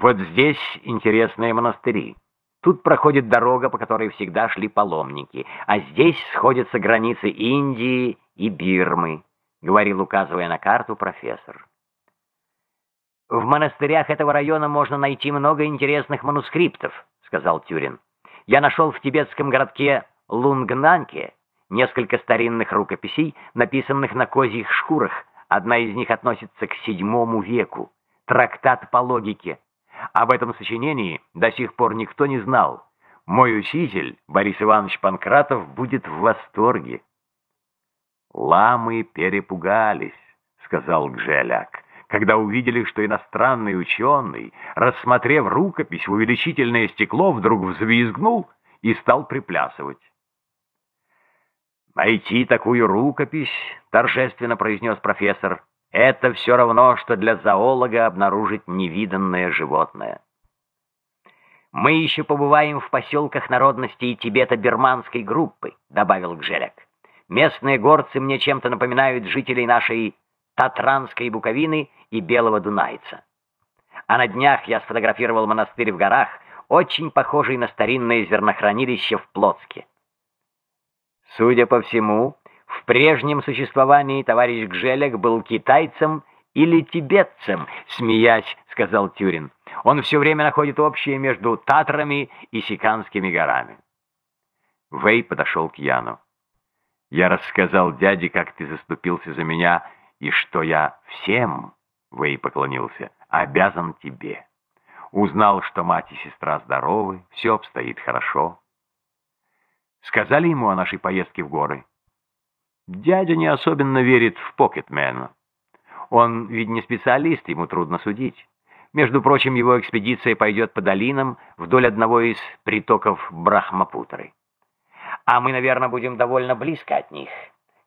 Вот здесь интересные монастыри. Тут проходит дорога, по которой всегда шли паломники, а здесь сходятся границы Индии и Бирмы, говорил, указывая на карту профессор. В монастырях этого района можно найти много интересных манускриптов, сказал Тюрин. Я нашел в тибетском городке Лунгнанке несколько старинных рукописей, написанных на козьих шкурах. Одна из них относится к VII веку. Трактат по логике. Об этом сочинении до сих пор никто не знал. Мой учитель, Борис Иванович Панкратов, будет в восторге. «Ламы перепугались», — сказал Гжеляк, когда увидели, что иностранный ученый, рассмотрев рукопись в увеличительное стекло, вдруг взвизгнул и стал приплясывать. «Найти такую рукопись», — торжественно произнес профессор, — это все равно, что для зоолога обнаружить невиданное животное. «Мы еще побываем в поселках народностей Тибета-Бирманской группы», — добавил Гжеляк. «Местные горцы мне чем-то напоминают жителей нашей Татранской Буковины и Белого Дунайца. А на днях я сфотографировал монастырь в горах, очень похожий на старинное зернохранилище в Плотске. Судя по всему, в прежнем существовании товарищ Гжеляк был китайцем или тибетцем, смеясь, сказал Тюрин. Он все время находит общее между Татрами и Сиканскими горами. Вэй подошел к Яну. Я рассказал дяде, как ты заступился за меня, и что я всем, Вэй поклонился, обязан тебе. Узнал, что мать и сестра здоровы, все обстоит хорошо. Сказали ему о нашей поездке в горы? Дядя не особенно верит в Покетмена. Он ведь не специалист, ему трудно судить. Между прочим, его экспедиция пойдет по долинам вдоль одного из притоков Брахмапутры. А мы, наверное, будем довольно близко от них.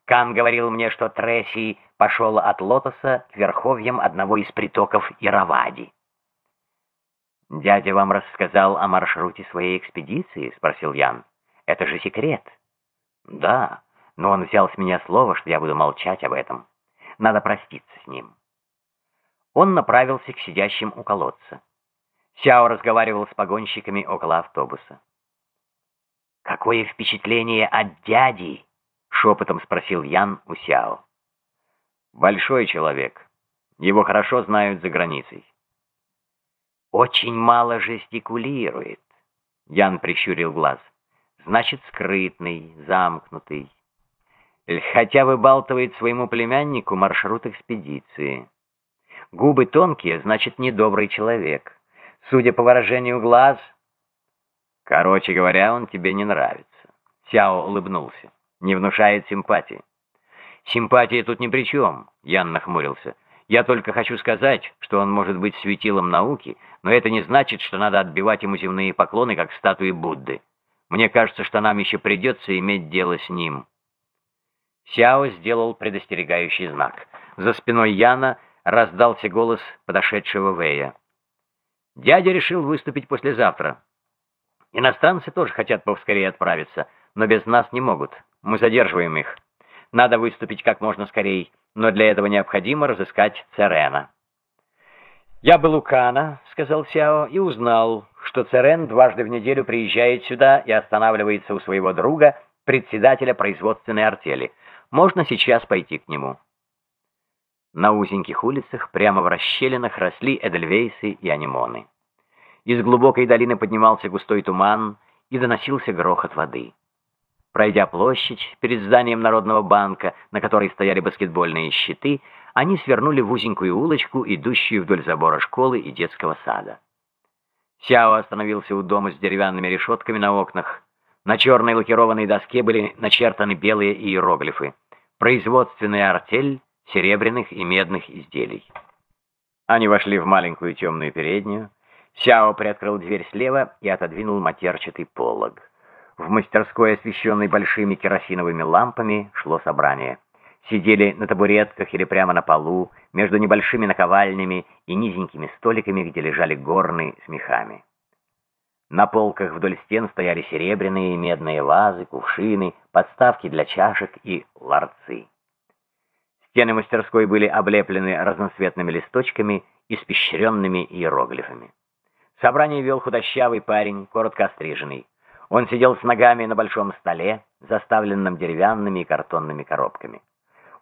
Кан говорил мне, что Тресси пошел от Лотоса к верховьям одного из притоков Иравади. «Дядя вам рассказал о маршруте своей экспедиции?» — спросил Ян. «Это же секрет». «Да, но он взял с меня слово, что я буду молчать об этом. Надо проститься с ним. Он направился к сидящим у колодца. Сяо разговаривал с погонщиками около автобуса. «Какое впечатление от дяди?» — шепотом спросил Ян у Сяо. «Большой человек. Его хорошо знают за границей». «Очень мало жестикулирует», — Ян прищурил глаз. «Значит, скрытный, замкнутый, хотя выбалтывает своему племяннику маршрут экспедиции. Губы тонкие, значит, недобрый человек. Судя по выражению глаз... Короче говоря, он тебе не нравится. Сяо улыбнулся. Не внушает симпатии. Симпатия тут ни при чем, Ян нахмурился. Я только хочу сказать, что он может быть светилом науки, но это не значит, что надо отбивать ему земные поклоны, как статуи Будды. Мне кажется, что нам еще придется иметь дело с ним. Сяо сделал предостерегающий знак. За спиной Яна раздался голос подошедшего Вэя. «Дядя решил выступить послезавтра. Иностранцы тоже хотят поскорее отправиться, но без нас не могут. Мы задерживаем их. Надо выступить как можно скорее, но для этого необходимо разыскать Церена». «Я был у Кана», — сказал Сяо, — «и узнал, что Церен дважды в неделю приезжает сюда и останавливается у своего друга, председателя производственной артели. Можно сейчас пойти к нему. На узеньких улицах, прямо в расщелинах, росли эдельвейсы и анимоны. Из глубокой долины поднимался густой туман и доносился грохот воды. Пройдя площадь перед зданием Народного банка, на которой стояли баскетбольные щиты, они свернули в узенькую улочку, идущую вдоль забора школы и детского сада. Сяо остановился у дома с деревянными решетками на окнах. На черной лакированной доске были начертаны белые иероглифы. Производственная артель серебряных и медных изделий. Они вошли в маленькую темную переднюю. Сяо приоткрыл дверь слева и отодвинул матерчатый полог. В мастерской, освещенной большими керосиновыми лампами, шло собрание. Сидели на табуретках или прямо на полу, между небольшими наковальнями и низенькими столиками, где лежали горны с мехами. На полках вдоль стен стояли серебряные и медные вазы, кувшины, подставки для чашек и ларцы. Стены мастерской были облеплены разноцветными листочками, испещренными иероглифами. Собрание вел худощавый парень, коротко остриженный. Он сидел с ногами на большом столе, заставленном деревянными и картонными коробками.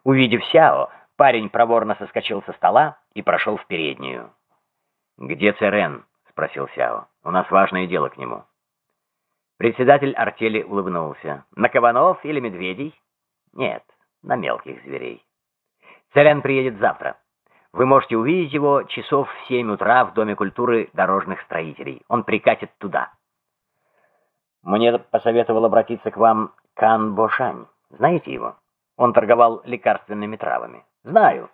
Увидев Сяо, парень проворно соскочил со стола и прошел в переднюю. «Где Церен?» — спросил Сяо. «У нас важное дело к нему». Председатель артели улыбнулся. «На кабанов или медведей?» «Нет, на мелких зверей». «Церен приедет завтра. Вы можете увидеть его часов в семь утра в Доме культуры дорожных строителей. Он прикатит туда». «Мне посоветовал обратиться к вам Кан Бошань. Знаете его? Он торговал лекарственными травами». «Знаю.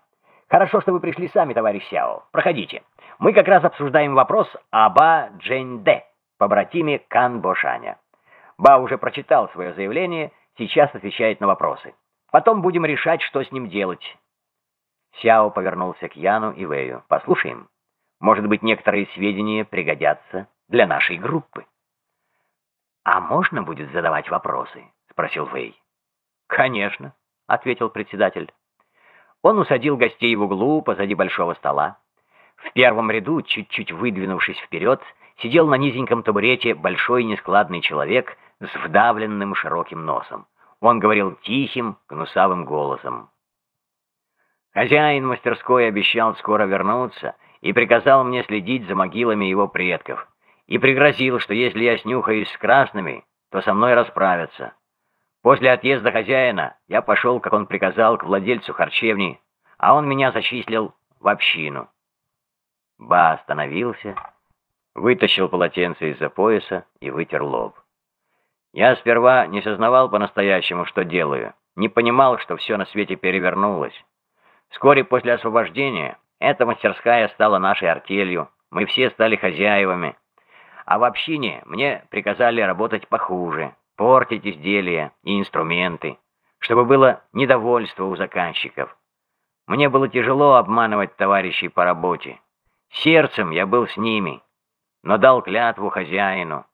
Хорошо, что вы пришли сами, товарищ Сяо. Проходите. Мы как раз обсуждаем вопрос Аба Джэньде, побратиме Кан Бошаня. Ба уже прочитал свое заявление, сейчас отвечает на вопросы. Потом будем решать, что с ним делать. Сяо повернулся к Яну и Вэю. Послушаем. Может быть, некоторые сведения пригодятся для нашей группы. «А можно будет задавать вопросы?» — спросил Вэй. «Конечно», — ответил председатель. Он усадил гостей в углу позади большого стола. В первом ряду, чуть-чуть выдвинувшись вперед, сидел на низеньком табурете большой нескладный человек с вдавленным широким носом. Он говорил тихим, гнусавым голосом. Хозяин мастерской обещал скоро вернуться и приказал мне следить за могилами его предков, и пригрозил, что если я снюхаюсь с красными, то со мной расправятся. После отъезда хозяина я пошел, как он приказал, к владельцу харчевни, а он меня зачислил в общину. Ба остановился, вытащил полотенце из-за пояса и вытер лоб. Я сперва не сознавал по-настоящему, что делаю, не понимал, что все на свете перевернулось. Вскоре после освобождения эта мастерская стала нашей артелью, мы все стали хозяевами. А в общине мне приказали работать похуже, портить изделия и инструменты, чтобы было недовольство у заказчиков. Мне было тяжело обманывать товарищей по работе. Сердцем я был с ними, но дал клятву хозяину.